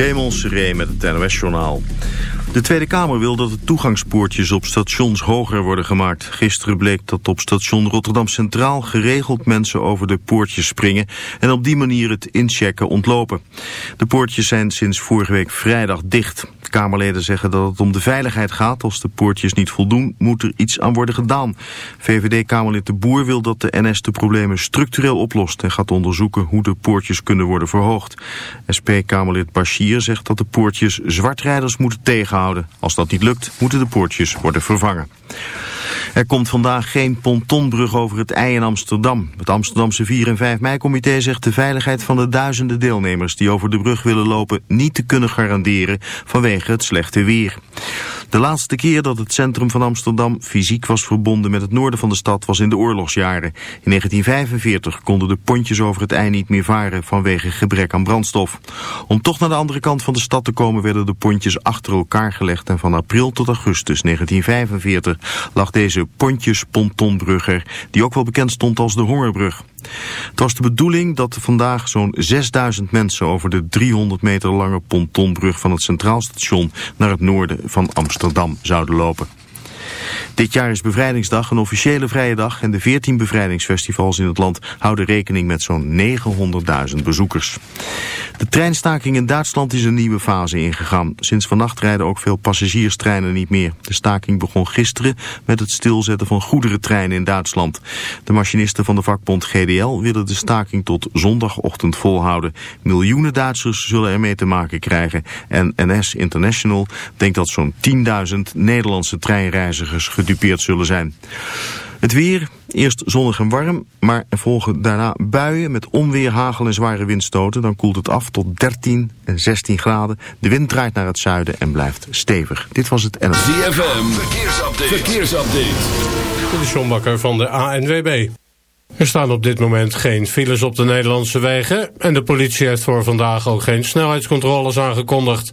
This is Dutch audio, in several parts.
Raymond Seré met het NOS-journaal. De Tweede Kamer wil dat de toegangspoortjes op stations hoger worden gemaakt. Gisteren bleek dat op station Rotterdam Centraal geregeld mensen over de poortjes springen en op die manier het inchecken ontlopen. De poortjes zijn sinds vorige week vrijdag dicht. Kamerleden zeggen dat het om de veiligheid gaat. Als de poortjes niet voldoen, moet er iets aan worden gedaan. VVD-Kamerlid De Boer wil dat de NS de problemen structureel oplost en gaat onderzoeken hoe de poortjes kunnen worden verhoogd. SP-Kamerlid Bashir zegt dat de poortjes zwartrijders moeten tegenhouden als dat niet lukt, moeten de poortjes worden vervangen. Er komt vandaag geen pontonbrug over het IJ in Amsterdam. Het Amsterdamse 4 en 5 mei-comité zegt de veiligheid van de duizenden deelnemers die over de brug willen lopen niet te kunnen garanderen vanwege het slechte weer. De laatste keer dat het centrum van Amsterdam fysiek was verbonden met het noorden van de stad was in de oorlogsjaren. In 1945 konden de pontjes over het IJ niet meer varen vanwege gebrek aan brandstof. Om toch naar de andere kant van de stad te komen werden de pontjes achter elkaar gelegd en van april tot augustus 1945 lag deze pontjes-pontonbrugger die ook wel bekend stond als de Hongerbrug. Het was de bedoeling dat vandaag zo'n 6000 mensen over de 300 meter lange pontonbrug van het Centraal Station naar het noorden van Amsterdam zouden lopen. Dit jaar is Bevrijdingsdag een officiële vrije dag en de 14 bevrijdingsfestivals in het land houden rekening met zo'n 900.000 bezoekers. De treinstaking in Duitsland is een nieuwe fase ingegaan. Sinds vannacht rijden ook veel passagierstreinen niet meer. De staking begon gisteren met het stilzetten van goederentreinen in Duitsland. De machinisten van de vakbond GDL willen de staking tot zondagochtend volhouden. Miljoenen Duitsers zullen ermee te maken krijgen. En NS International denkt dat zo'n 10.000 Nederlandse treinreizigers gedupeerd zullen zijn. Het weer, eerst zonnig en warm, maar er volgen daarna buien met onweer, hagel en zware windstoten. Dan koelt het af tot 13 en 16 graden. De wind draait naar het zuiden en blijft stevig. Dit was het NLV. ZFM, verkeersupdate. verkeersupdate. De Sjombakker van de ANWB. Er staan op dit moment geen files op de Nederlandse wegen... en de politie heeft voor vandaag ook geen snelheidscontroles aangekondigd.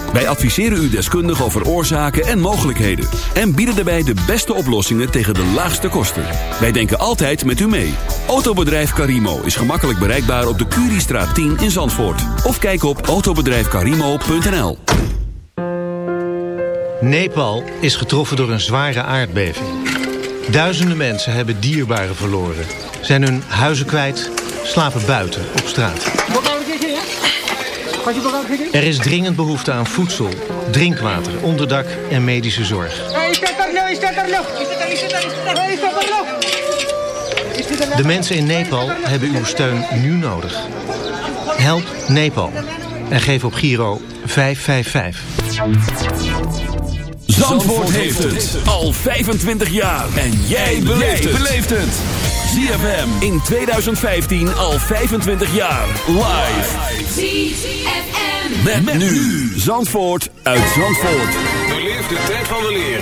Wij adviseren u deskundig over oorzaken en mogelijkheden. En bieden daarbij de beste oplossingen tegen de laagste kosten. Wij denken altijd met u mee. Autobedrijf Carimo is gemakkelijk bereikbaar op de Curiestraat 10 in Zandvoort. Of kijk op autobedrijfcarimo.nl Nepal is getroffen door een zware aardbeving. Duizenden mensen hebben dierbaren verloren. Zijn hun huizen kwijt, slapen buiten op straat. Er is dringend behoefte aan voedsel, drinkwater, onderdak en medische zorg. De mensen in Nepal hebben uw steun nu nodig. Help Nepal en geef op Giro 555. Zandvoort heeft het al 25 jaar. En jij beleeft het. ZFM in 2015 al 25 jaar. Live. ZFM. Met, nu. Zandvoort uit Zandvoort. Beleef de tijd van weleer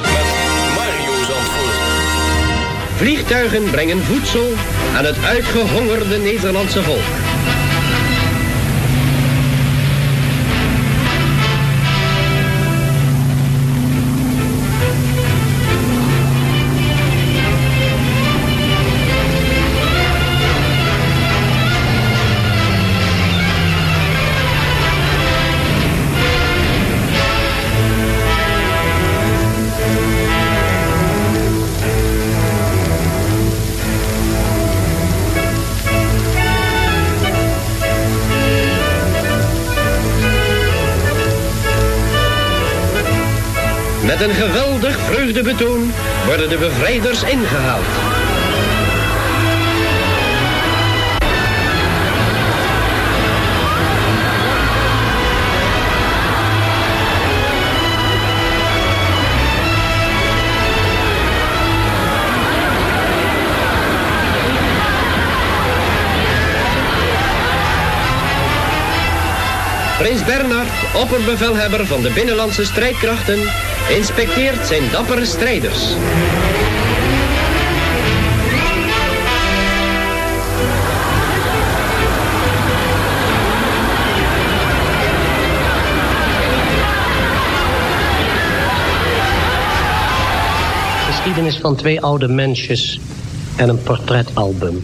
Vliegtuigen brengen voedsel aan het uitgehongerde Nederlandse volk. Met een geweldig vreugdebetoon worden de bevrijders ingehaald. Prins Bernhard, opperbevelhebber van de Binnenlandse strijdkrachten, inspecteert zijn dappere strijders. Geschiedenis van twee oude mensjes en een portretalbum.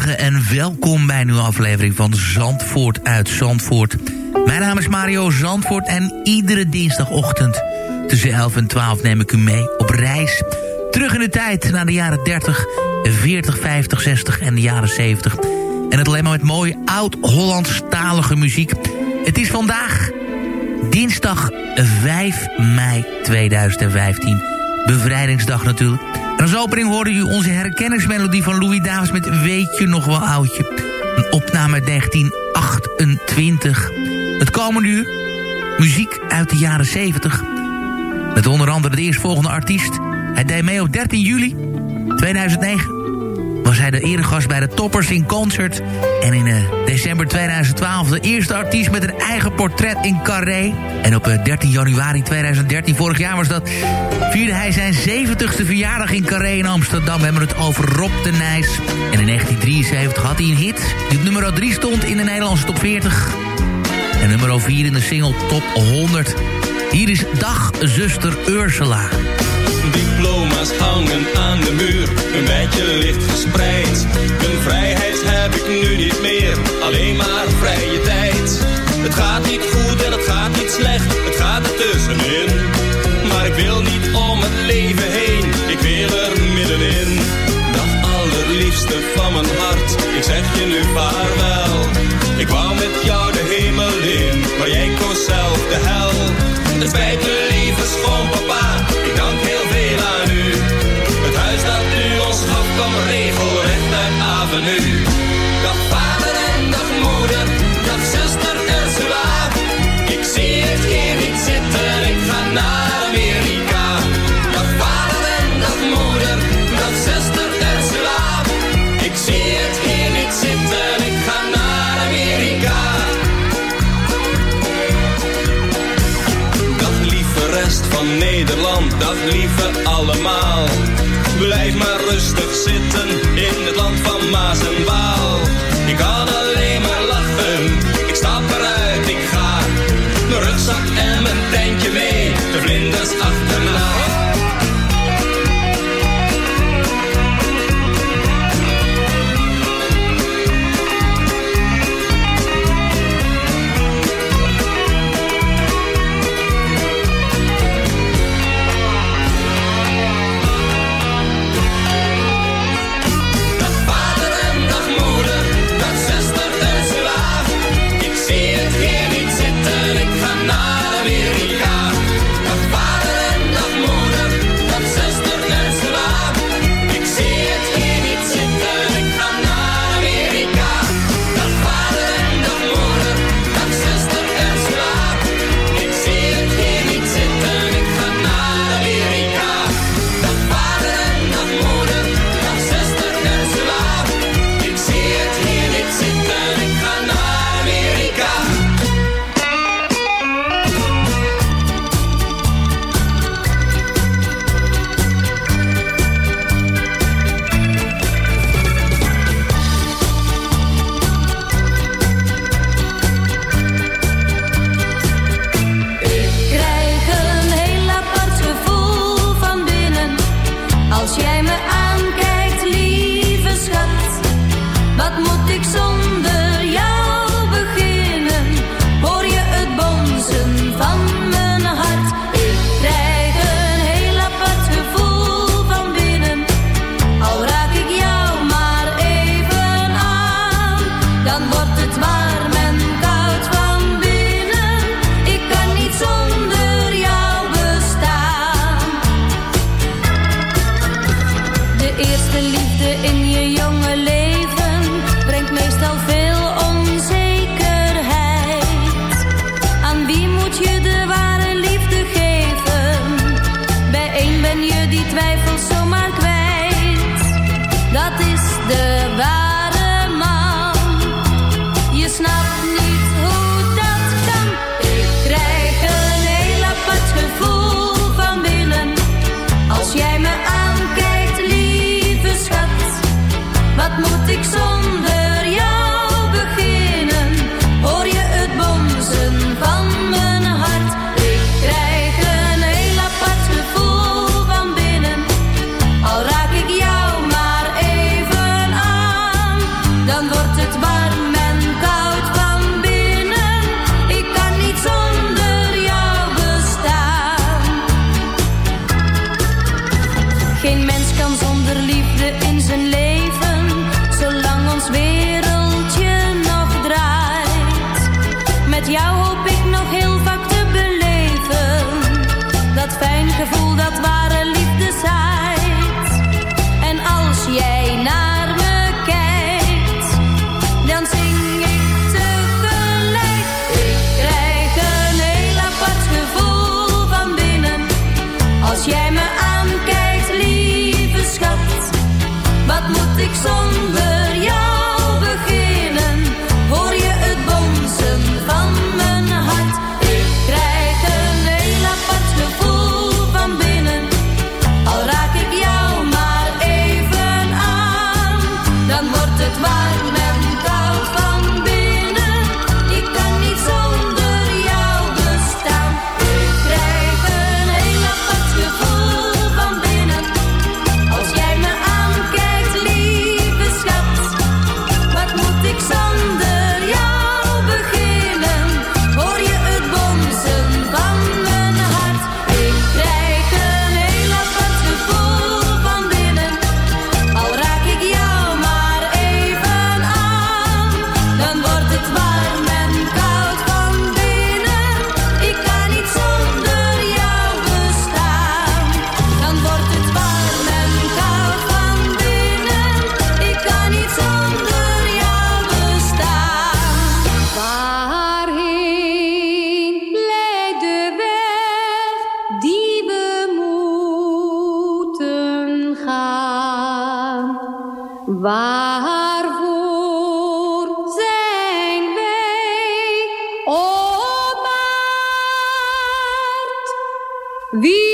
Goedemorgen en welkom bij een nieuwe aflevering van Zandvoort uit Zandvoort. Mijn naam is Mario Zandvoort en iedere dinsdagochtend Tussen 11 en 12 neem ik u mee op reis. Terug in de tijd naar de jaren 30, 40, 50, 60 en de jaren 70. En het alleen maar met mooie oud-Hollandstalige muziek. Het is vandaag dinsdag 5 mei 2015. Bevrijdingsdag natuurlijk. En als opening hoorde u onze herkenningsmelodie van Louis Davis met Weet je nog wel oudje. Een opname uit 1928. Het komende uur muziek uit de jaren 70. Met onder andere de eerstvolgende artiest. Hij deed mee op 13 juli 2009 was hij de eregast bij de Toppers in Concert. En in uh, december 2012 de eerste artiest met een eigen portret in Carré. En op uh, 13 januari 2013, vorig jaar was dat... vierde hij zijn 70ste verjaardag in Carré in Amsterdam. We hebben het over Rob de Nijs. En in 1973 had hij een hit die nummer 3 stond in de Nederlandse top 40. En nummer 4 in de single top 100. Hier is Dag Zuster Ursula. Diploma's hangen aan de muur, een beetje licht verspreid. Een vrijheid heb ik nu niet meer, alleen maar vrije tijd. Het gaat niet goed en het gaat niet slecht, het gaat er tussenin. Maar ik wil rustig zitten in het land van Maas en Waal. Kan zonder liefde in zijn zonder We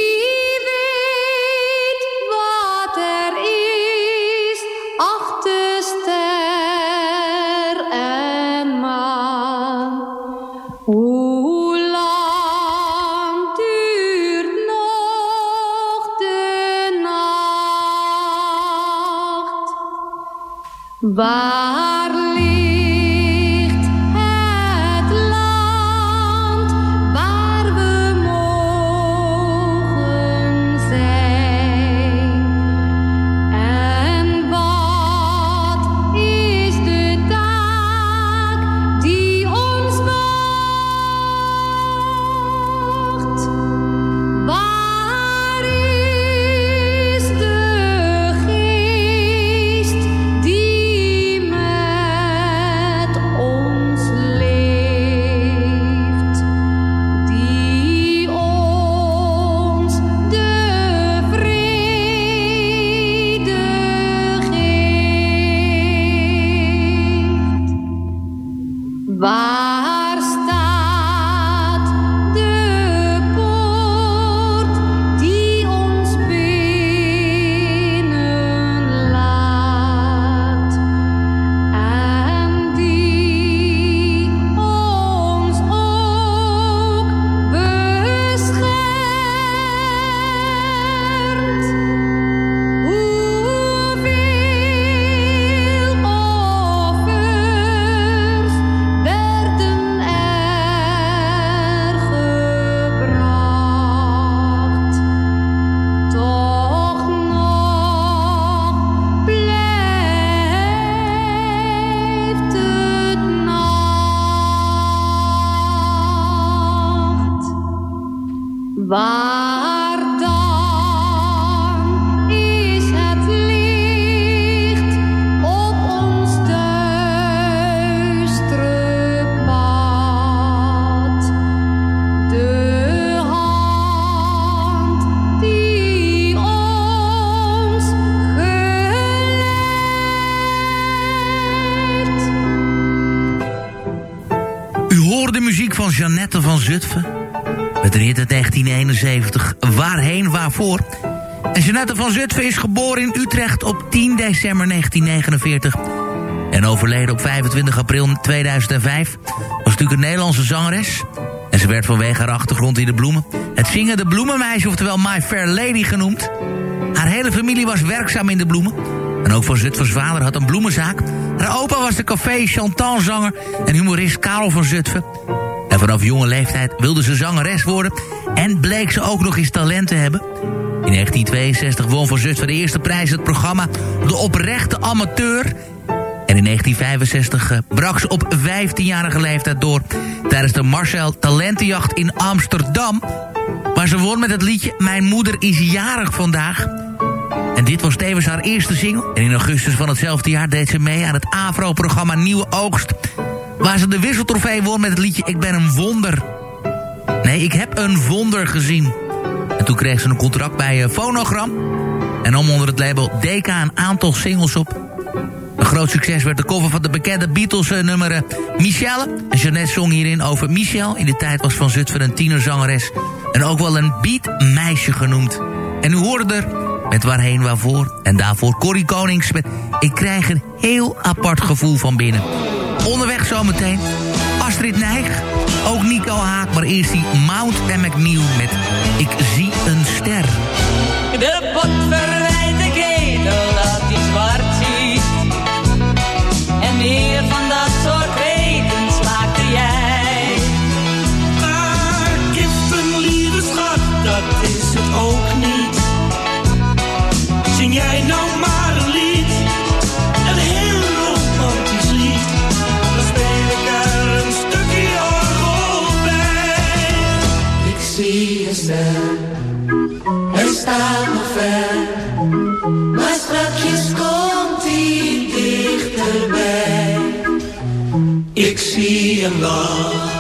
1971. Waarheen, waarvoor? En Jeannette van Zutphen is geboren in Utrecht op 10 december 1949. En overleden op 25 april 2005. Was natuurlijk een Nederlandse zangeres. En ze werd vanwege haar achtergrond in de bloemen... het zingen de bloemenmeisje, oftewel My Fair Lady genoemd. Haar hele familie was werkzaam in de bloemen. En ook van Zutphens vader had een bloemenzaak. Haar opa was de café Chantal-zanger en humorist Karel van Zutphen. En vanaf jonge leeftijd wilde ze zangeres worden en bleek ze ook nog eens talent te hebben. In 1962 won voor Zutphen de eerste prijs het programma De Oprechte Amateur... En in 1965 eh, brak ze op 15-jarige leeftijd door... tijdens de Marcel Talentenjacht in Amsterdam... waar ze won met het liedje Mijn moeder is jarig vandaag... En dit was tevens haar eerste single. En in augustus van hetzelfde jaar deed ze mee aan het AVRO-programma Nieuwe Oogst... waar ze de wisseltrofee won met het liedje Ik ben een wonder. Nee, ik heb een wonder gezien. En toen kreeg ze een contract bij eh, Phonogram... en om onder het label DK een aantal singles op... Een groot succes werd de cover van de bekende Beatles-nummer eh, Michelle. En Jeannette zong hierin over Michelle. In de tijd was Van Zutphen een tienerzangeres. En ook wel een beatmeisje genoemd. En u hoorde er met waarheen waarvoor. En daarvoor Corrie Konings met Ik krijg een heel apart gevoel van binnen. Onderweg zometeen Astrid Nijg. Ook Nico Haak, maar eerst die Mount en McNeil met Ik zie een ster. De pot verwijt de ketel dat hij zwart ziet. En meer van dat soort reden smaakte jij. Maar kippen, lieve schat, dat is het ook niet. Zing jij nou nog ver. Maar strakjes komt hij dichterbij. Ik zie een lach,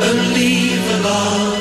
een lieve lach.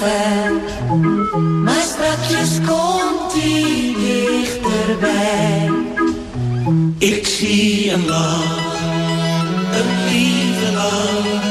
Ver. Maar strakjes komt hij dichterbij. Ik zie een lach, een lieve lach.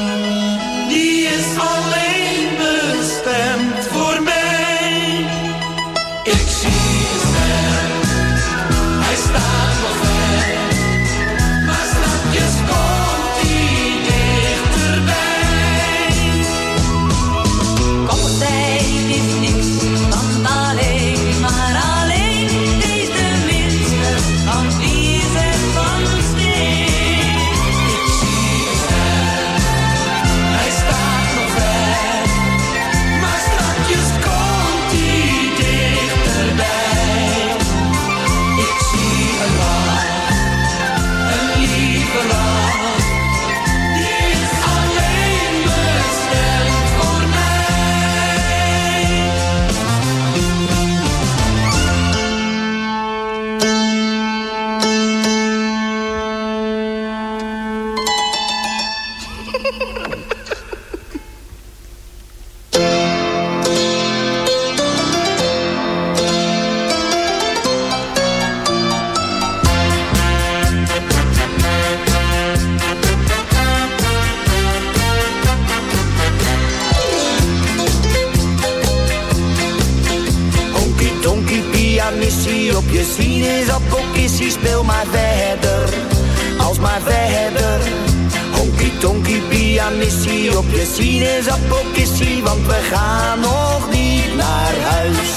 Tonky pianissie op je sinaasappelkissie, want we gaan nog niet naar huis.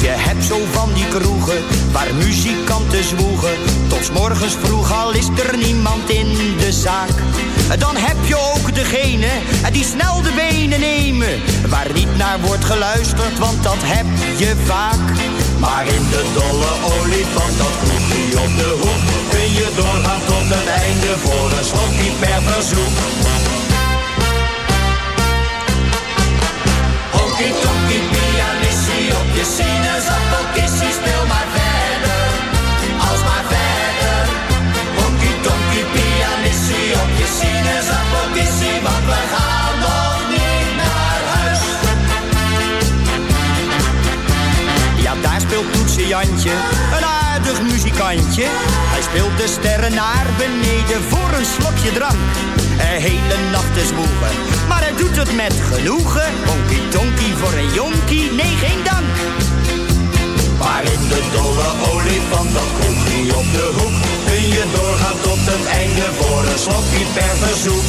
Je hebt zo van die kroegen waar muzikanten zwoegen. Tot morgens vroeg al is er niemand in de zaak. Dan heb je ook degene die snel de benen nemen. Waar niet naar wordt geluisterd, want dat heb je vaak. Maar in de dolle olifant, dat op de hoek, kun je doorgaan tot het einde voor een slokje per verzoek. Honky tonky pianissie op je sinaasappelkissie, speel maar verder, als maar verder. Honky tonky pianissie op je sinaasappelkissie, want we gaan nog niet naar huis. Ja, daar speelt Toetse Jantje, een aardig muzikantje. Hij speelt de sterren naar beneden voor een slokje drank. Een hele nacht te zwoegen, maar hij doet het met genoegen. Honky tonky voor een jonkie, nee geen dank. Maar in de dolle olifant, dat kroegje op de hoek, kun je doorgaan tot het einde voor een slokje per verzoek.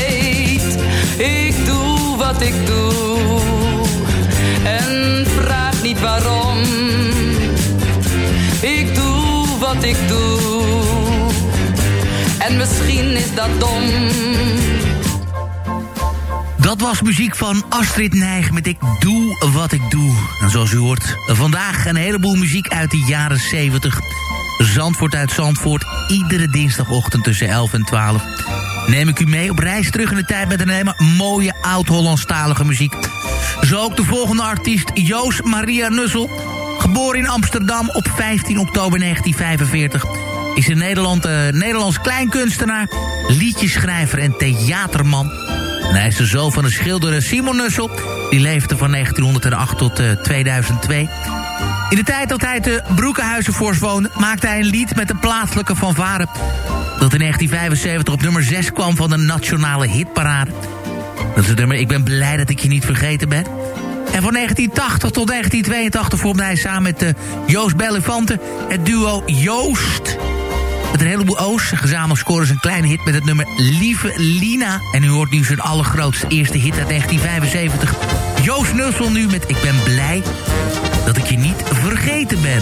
Ik doe. En vraag niet waarom. Ik doe wat ik doe. En misschien is dat dom. Dat was muziek van Astrid Nijg met Ik Doe Wat Ik Doe. En zoals u hoort, vandaag een heleboel muziek uit de jaren 70. Zandvoort uit Zandvoort, iedere dinsdagochtend tussen 11 en 12. Neem ik u mee op reis terug in de tijd met een helemaal mooie oud-Hollandstalige muziek. Zo ook de volgende artiest, Joost Maria Nussel. Geboren in Amsterdam op 15 oktober 1945 is een Nederland, eh, Nederlands kleinkunstenaar, liedjeschrijver en theaterman. En hij is de zoon van de schilder Simon Nussel. Die leefde van 1908 tot eh, 2002. In de tijd dat hij te Broekenhuizenvoors woonde... maakte hij een lied met een plaatselijke fanfare... dat in 1975 op nummer 6 kwam van de Nationale Hitparade. Dat is het nummer Ik ben blij dat ik je niet vergeten ben. En van 1980 tot 1982 vormde hij samen met eh, Joost Bellefante... het duo Joost... Met een heleboel O's. Gezamenlijk scoren ze een kleine hit met het nummer Lieve Lina. En u hoort nu zijn allergrootste eerste hit uit 1975. Joost Nussel nu met Ik ben blij dat ik je niet vergeten ben.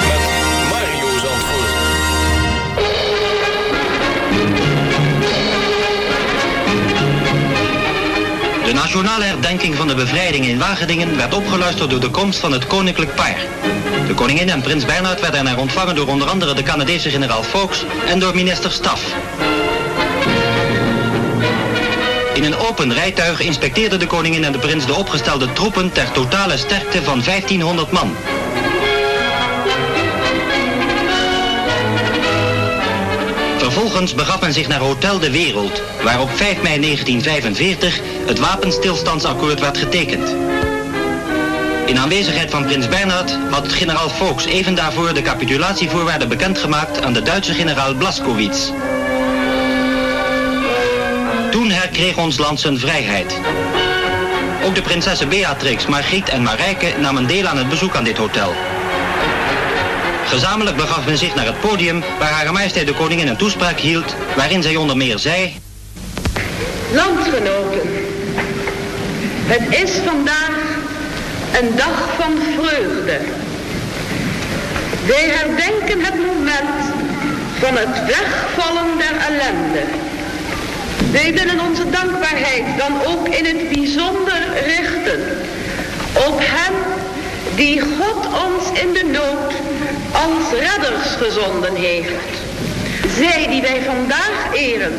nationale herdenking van de bevrijding in Wageningen werd opgeluisterd door de komst van het koninklijk paar. De koningin en prins Bernhard werden er ontvangen door onder andere de Canadese generaal Fox en door minister Staff. In een open rijtuig inspecteerden de koningin en de prins de opgestelde troepen ter totale sterkte van 1500 man. Vervolgens begaf men zich naar Hotel de Wereld, waar op 5 mei 1945 het wapenstilstandsakkoord werd getekend. In aanwezigheid van prins Bernhard had generaal Fox even daarvoor de capitulatievoorwaarden bekendgemaakt aan de Duitse generaal Blaskowitz. Toen herkreeg ons land zijn vrijheid. Ook de prinsessen Beatrix, Margriet en Marijke namen deel aan het bezoek aan dit hotel. Gezamenlijk begaf men zich naar het podium waar Hare Majesteit de Koningin een toespraak hield, waarin zij onder meer zei... Landgenoten, het is vandaag een dag van vreugde. Wij herdenken het moment van het wegvallen der ellende. Wij willen onze dankbaarheid dan ook in het bijzonder richten op hen die God ons in de nood als redders gezonden heeft. Zij die wij vandaag eren,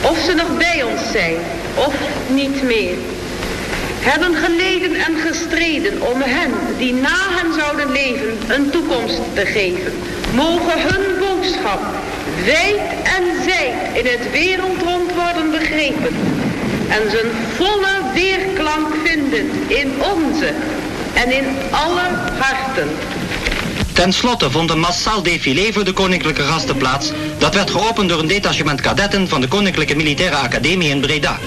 of ze nog bij ons zijn, of niet meer, hebben geleden en gestreden om hen die na hen zouden leven een toekomst te geven. Mogen hun boodschap wijd en zijd in het wereldrond worden begrepen en zijn volle weerklank vinden in onze en in alle harten. Ten slotte vond een massaal défilé voor de koninklijke gasten plaats. Dat werd geopend door een detachement kadetten van de Koninklijke Militaire Academie in Breda.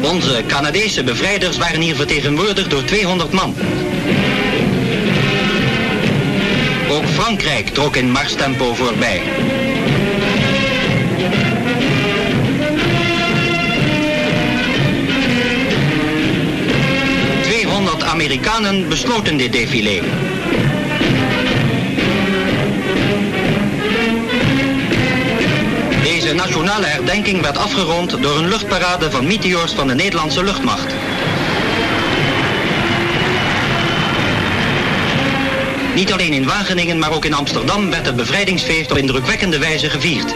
Onze Canadese bevrijders waren hier vertegenwoordigd door 200 man. Ook Frankrijk trok in marstempo voorbij. Amerikanen besloten dit défilé. Deze nationale herdenking werd afgerond door een luchtparade van meteors van de Nederlandse luchtmacht. Niet alleen in Wageningen, maar ook in Amsterdam werd het bevrijdingsfeest op indrukwekkende wijze gevierd.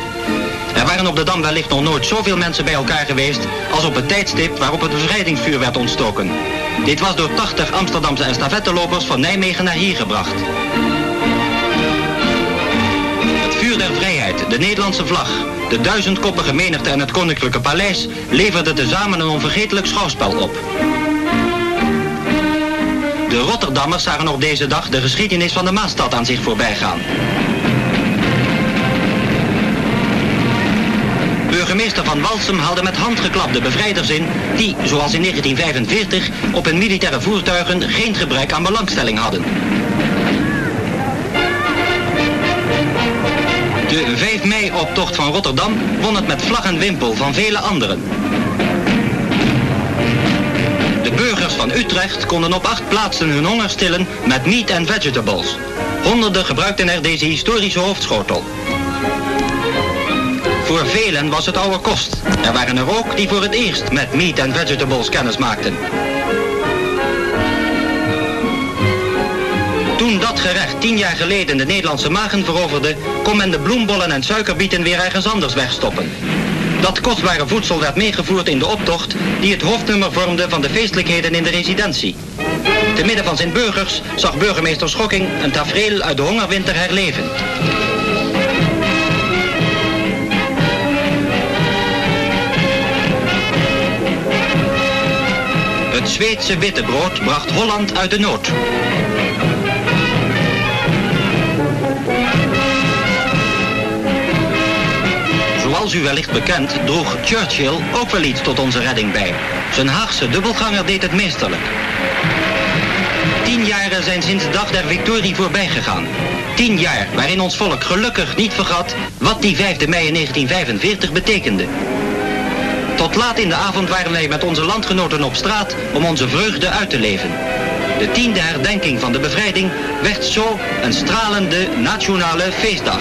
Er waren op de Dam wellicht nog nooit zoveel mensen bij elkaar geweest als op het tijdstip waarop het bevrijdingsvuur werd ontstoken. Dit was door 80 Amsterdamse estafettelopers van Nijmegen naar hier gebracht. Het vuur der vrijheid, de Nederlandse vlag, de duizendkoppige menigte en het koninklijke paleis leverden tezamen een onvergetelijk schouwspel op. De Rotterdammers zagen op deze dag de geschiedenis van de Maastad aan zich voorbij Burgemeester van Walsum haalde met handgeklap de bevrijders in die, zoals in 1945, op hun militaire voertuigen geen gebrek aan belangstelling hadden. De 5 mei-optocht van Rotterdam won het met vlag en wimpel van vele anderen. De burgers van Utrecht konden op acht plaatsen hun honger stillen met meat and vegetables. Honderden gebruikten er deze historische hoofdschotel. Voor velen was het oude kost. Er waren er ook die voor het eerst met meat and vegetables kennis maakten. Toen dat gerecht tien jaar geleden de Nederlandse magen veroverde, kon men de bloembollen en suikerbieten weer ergens anders wegstoppen. Dat kostbare voedsel werd meegevoerd in de optocht die het hoofdnummer vormde van de feestelijkheden in de residentie. Te midden van zijn burgers zag burgemeester Schokking een tafereel uit de hongerwinter herleven. Zweedse wittebrood bracht Holland uit de nood. Zoals u wellicht bekend droeg Churchill ook wel iets tot onze redding bij. Zijn Haagse dubbelganger deed het meesterlijk. Tien jaren zijn sinds de dag der victorie voorbij gegaan. Tien jaar waarin ons volk gelukkig niet vergat wat die 5 mei in 1945 betekende. Tot laat in de avond waren wij met onze landgenoten op straat om onze vreugde uit te leven. De tiende herdenking van de bevrijding werd zo een stralende nationale feestdag.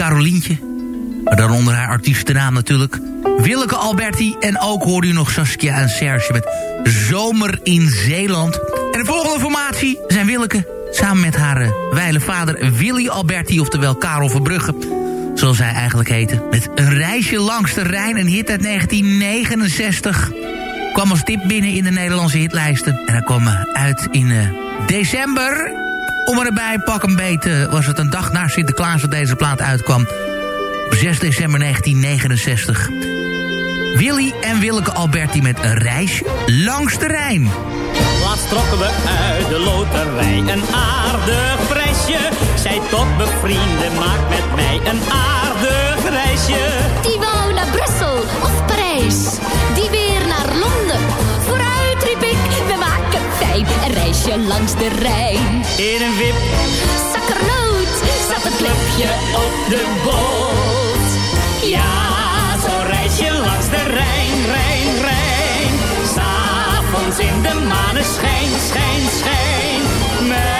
Carolientje. Maar daaronder haar artiestennaam natuurlijk. Willeke Alberti. En ook hoorde u nog Saskia en Serge met Zomer in Zeeland. En de volgende formatie zijn Willeke... samen met haar eh, wijle vader Willy Alberti, oftewel Karel Verbrugge... zoals hij eigenlijk heette. Met een reisje langs de Rijn, een hit uit 1969 kwam als tip binnen in de Nederlandse hitlijsten. En hij kwam eh, uit in eh, december. Om erbij pak een beet eh, was het een dag na Sinterklaas dat deze plaat uitkwam. Op 6 december 1969. Willy en Willeke Alberti met een reisje langs de Rijn. Laatst trokken we uit de loterij een aardig prijsje. Zij tot bevrienden, maak met mij een aardig reisje. Die wou naar Brussel of Parijs, die weer naar Londen. Fijn een reisje langs de Rijn. In een wip Zakkernoot zat een klepje op de boot. Ja, zo reis je langs de Rijn, Rijn, Rijn. S'avonds in de maneschijn, schijn, schijn. Lekker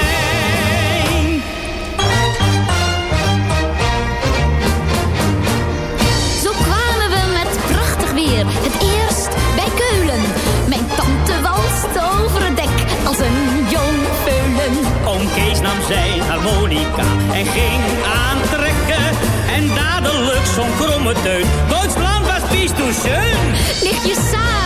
Als een jong peulen. Oom Kees nam zijn harmonica en ging aantrekken. En dadelijk zo'n kromme teut. Duitsland was pies toen schön. Ligt je saar,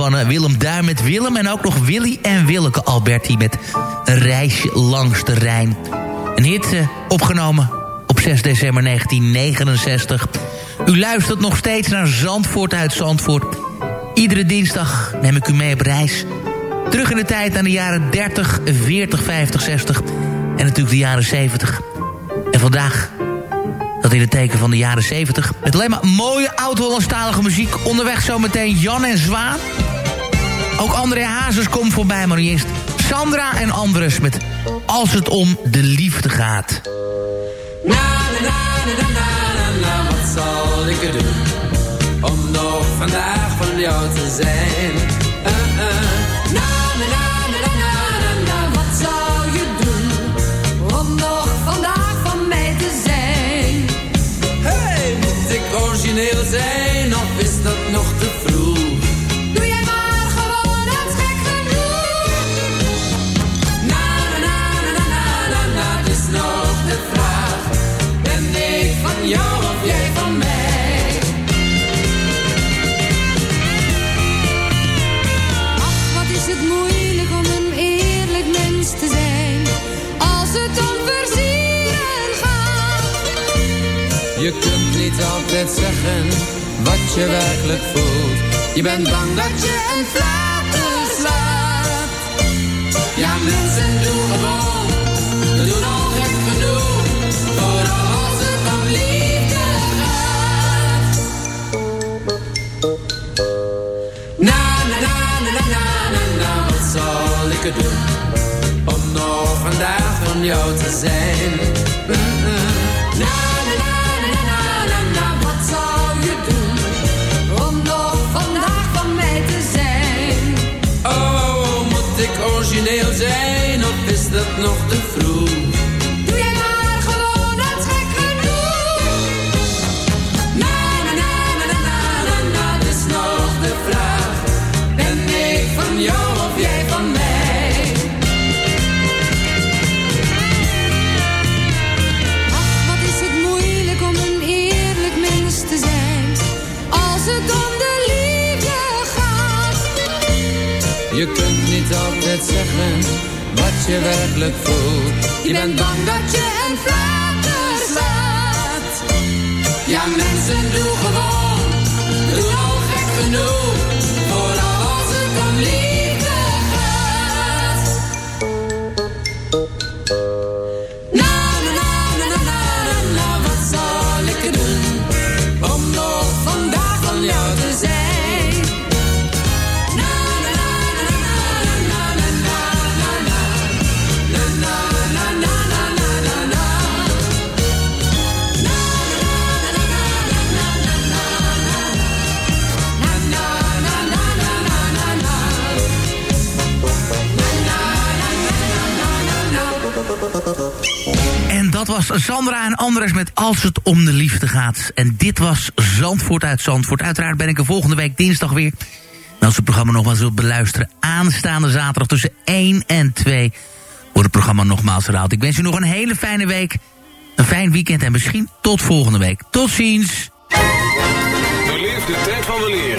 van eh, Willem Duim met Willem. En ook nog Willy en Willeke Alberti met Een reisje langs de Rijn. Een hit eh, opgenomen op 6 december 1969. U luistert nog steeds naar Zandvoort uit Zandvoort. Iedere dinsdag neem ik u mee op reis. Terug in de tijd aan de jaren 30, 40, 50, 60 en natuurlijk de jaren 70. En vandaag dat in het teken van de jaren 70. Met alleen maar mooie oud-Hollandstalige muziek. Onderweg zometeen Jan en Zwaan. Ook André Hazes komt voorbij, maar nu eerst Sandra en Andres met Als het om de liefde gaat. Na na na na na na wat zal ik doen om nog vandaag van jou te zijn? Niet altijd zeggen wat je werkelijk voelt. Je bent bang dat je een flater slaat. Ja, mensen doen gewoon, ze doen al gek genoeg. Vooral als het om liefde gaat. Na, na, na, na, na, na, na, wat zal ik er doen? Om nog vandaag van jou te zijn. nog te vroeg. Doe jij maar gewoon, dat gek genoeg. Na, na, na, na, na, na, na, dus de vraag. Ben ik van jou of jij van mij? Ach, wat is het moeilijk om een eerlijk mens te zijn. Als het om de liefde gaat. Je kunt niet altijd zeggen wat je werkelijk voelt. Je bent bang dat je een flater slaat. Ja, mensen, doe gewoon, doe al gek genoeg. Vooral als het liefde dat was Sandra en Andres met Als het om de liefde gaat. En dit was Zandvoort uit Zandvoort. Uiteraard ben ik er volgende week dinsdag weer. En als u het programma nogmaals wilt beluisteren... aanstaande zaterdag tussen 1 en 2... wordt het programma nogmaals herhaald. Ik wens u nog een hele fijne week. Een fijn weekend en misschien tot volgende week. Tot ziens! De tijd van weleer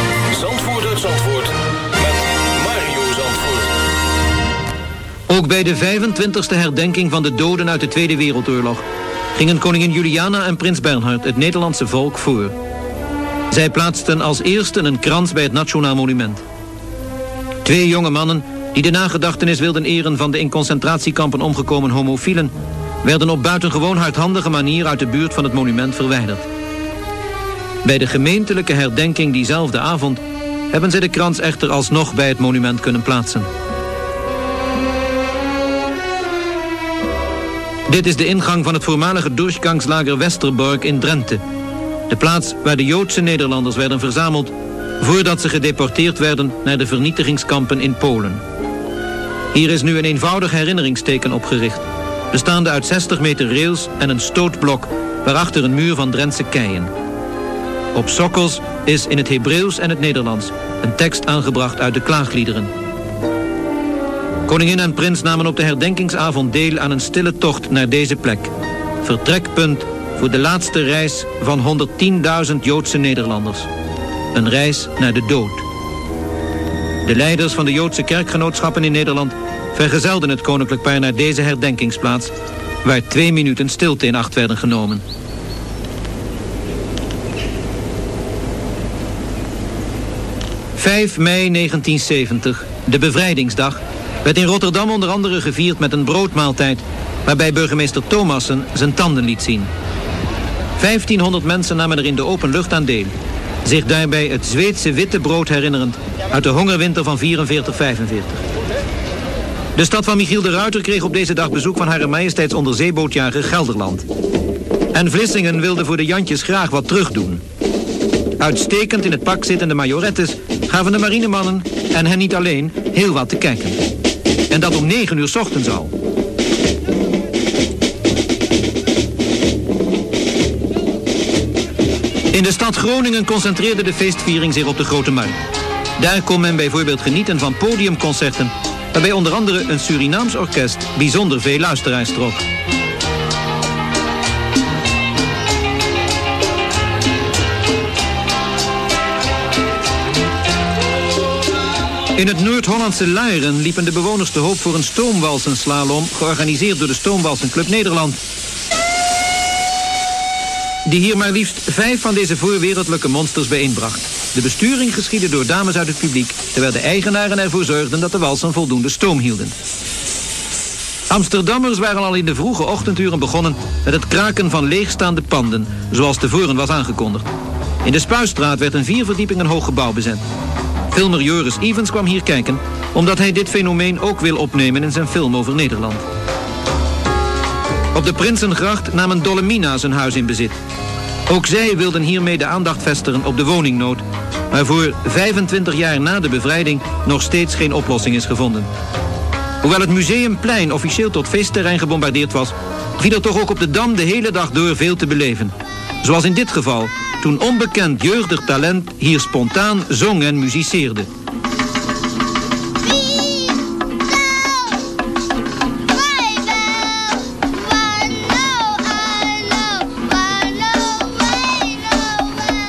Ook bij de 25e herdenking van de doden uit de Tweede Wereldoorlog gingen koningin Juliana en prins Bernhard het Nederlandse volk voor. Zij plaatsten als eerste een krans bij het Nationaal Monument. Twee jonge mannen die de nagedachtenis wilden eren van de in concentratiekampen omgekomen homofielen, werden op buitengewoon hardhandige manier uit de buurt van het monument verwijderd. Bij de gemeentelijke herdenking diezelfde avond hebben zij de krans echter alsnog bij het monument kunnen plaatsen. Dit is de ingang van het voormalige Durchgangslager Westerbork in Drenthe. De plaats waar de Joodse Nederlanders werden verzameld... voordat ze gedeporteerd werden naar de vernietigingskampen in Polen. Hier is nu een eenvoudig herinneringsteken opgericht... bestaande uit 60 meter rails en een stootblok... waarachter een muur van Drentse keien. Op sokkels is in het Hebreeuws en het Nederlands... een tekst aangebracht uit de klaagliederen... Koningin en prins namen op de herdenkingsavond deel aan een stille tocht naar deze plek. Vertrekpunt voor de laatste reis van 110.000 Joodse Nederlanders. Een reis naar de dood. De leiders van de Joodse kerkgenootschappen in Nederland vergezelden het koninklijk paar naar deze herdenkingsplaats, waar twee minuten stilte in acht werden genomen. ...5 mei 1970, de bevrijdingsdag werd in Rotterdam onder andere gevierd met een broodmaaltijd... waarbij burgemeester Thomassen zijn tanden liet zien. 1500 mensen namen er in de open lucht aan deel. Zich daarbij het Zweedse witte brood herinnerend... uit de hongerwinter van 44-45. De stad van Michiel de Ruiter kreeg op deze dag bezoek... van Hare Majesteits onderzeebootjager Gelderland. En Vlissingen wilde voor de Jantjes graag wat terugdoen. Uitstekend in het pak zittende majorettes... gaven de marinemannen, en hen niet alleen, heel wat te kijken. En dat om 9 uur 's ochtends al. In de stad Groningen concentreerde de feestviering zich op de Grote Markt. Daar kon men bijvoorbeeld genieten van podiumconcerten... waarbij onder andere een Surinaams orkest bijzonder veel luisteraars trok. In het Noord-Hollandse Laren liepen de bewoners te hoop voor een stoomwalsenslalom... georganiseerd door de Stoomwalsenclub Nederland. Die hier maar liefst vijf van deze voorwereldlijke monsters bijeenbracht. De besturing geschiedde door dames uit het publiek... terwijl de eigenaren ervoor zorgden dat de walsen voldoende stoom hielden. Amsterdammers waren al in de vroege ochtenduren begonnen met het kraken van leegstaande panden, zoals tevoren was aangekondigd. In de Spuistraat werd een vier verdiepingen hoog gebouw bezet. Filmer Joris Evans kwam hier kijken, omdat hij dit fenomeen ook wil opnemen in zijn film over Nederland. Op de Prinsengracht namen Dolomina zijn huis in bezit. Ook zij wilden hiermee de aandacht vestigen op de woningnood, waarvoor 25 jaar na de bevrijding nog steeds geen oplossing is gevonden. Hoewel het museumplein officieel tot feestterrein gebombardeerd was, viel er toch ook op de Dam de hele dag door veel te beleven. Zoals in dit geval, toen onbekend jeugdig talent hier spontaan zong en muziceerde.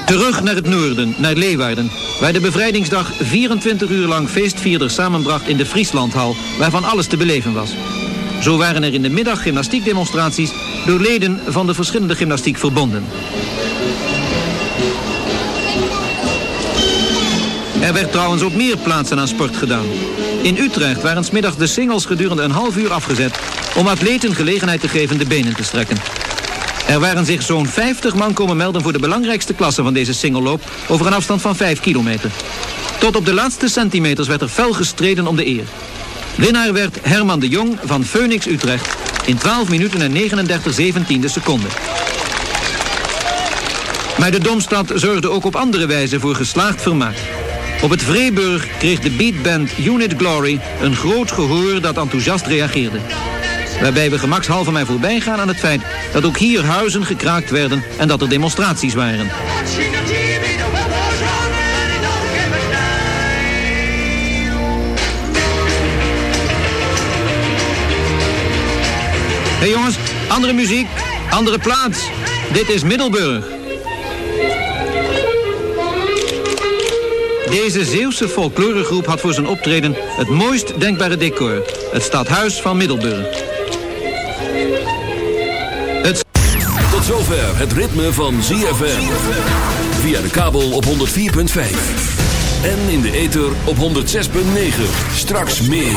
Terug naar het noorden, naar Leeuwarden, waar de bevrijdingsdag 24 uur lang feestvierders samenbracht in de Frieslandhal, waarvan alles te beleven was. Zo waren er in de middag gymnastiekdemonstraties door leden van de verschillende gymnastiekverbonden. Er werd trouwens op meer plaatsen aan sport gedaan. In Utrecht waren smiddags de singles gedurende een half uur afgezet om atleten gelegenheid te geven de benen te strekken. Er waren zich zo'n 50 man komen melden voor de belangrijkste klasse van deze singelloop over een afstand van 5 kilometer. Tot op de laatste centimeters werd er fel gestreden om de eer. Winnaar werd Herman de Jong van Phoenix Utrecht in 12 minuten en 39 zeventiende seconden. Maar de Domstad zorgde ook op andere wijze voor geslaagd vermaak. Op het Vreeburg kreeg de beatband Unit Glory een groot gehoor dat enthousiast reageerde. Waarbij we gemakshalve mij voorbij gaan aan het feit dat ook hier huizen gekraakt werden en dat er demonstraties waren. Hey jongens, andere muziek, andere plaats. Dit is Middelburg. Deze Zeeuwse folkloregroep had voor zijn optreden het mooist denkbare decor. Het stadhuis van Middelburg. Het... Tot zover het ritme van ZFM. Via de kabel op 104.5. En in de ether op 106.9. Straks meer.